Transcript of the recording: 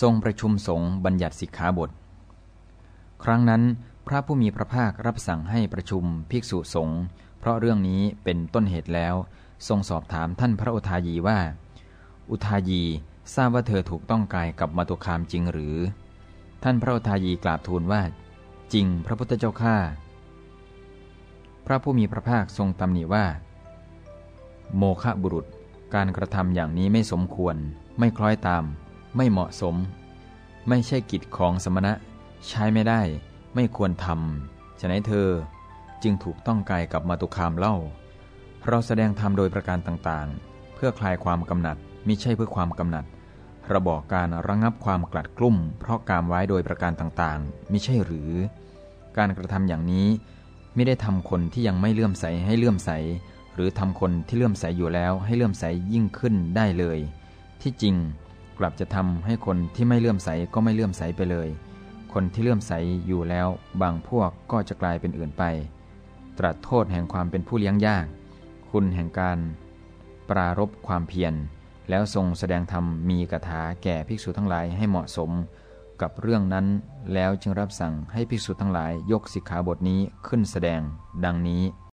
ทรงประชุมสงฆ์บัญญัติสิกขาบท ครั้งนั้นพระผู้มีพระภาครับสั่งให้ประชุมภิกษุสงฆ์เพราะเรื่องนี้เป็นต้นเหตุแล้ว ทรงสอบถามท่านพระอุทายีว่า อุทายีทราบว่าเธอถูกต้องกายกับมาตุคามจริงหรือ ท่านพระอุทายีกราบทูลว่า จริงพระพุทธเจ้าข้าพระผู้มีพระภาคทรงตำหนิว่า โมฆะบุรุษการกระทำอย่างนี้ไม่สมควรไม่คล้อยตาม ไม่เหมาะสม ไม่ใช่กิจของสมณะ ใช้ไม่ได้ ไม่ควรทำฉะนั้นเธอจึงถูกต้องกายกับมาตุคามเล่า เราแสดงธรรมโดยประการต่างๆ เพื่อคลายความกำหนัดมิใช่เพื่อความกำหนัดราบอกการระงับความกลัดกลุ้มเพราะการไว้โดยประการต่างๆมิใช่หรือ การกระทำอย่างนี้ไม่ได้ทำคนที่ยังไม่เลื่อมใสให้เลื่อมใส หรือทำคนที่เลื่อมใสอยู่แล้วให้เลื่อมใสยิ่งขึ้นได้เลย ที่จริง กลับจะทำให้คนที่ไม่เลื่อมใสก็ไม่เลื่อมใสไปเลย คนที่เลื่อมใสอยู่แล้วบางพวกก็จะกลายเป็นอื่นไป ตรัสโทษแห่งความเป็นผู้เลี้ยงยาก คุณแห่งการ ปรารบความเพียร แล้วทรงแสดงธรรมมีกถาแก่ภิกษุทั้งหลายให้เหมาะสม กับเรื่องนั้นแล้วจึงรับสั่งให้ภิกษุทั้งหลายยกสิกขาบทนี้ขึ้นแสดง ดังนี้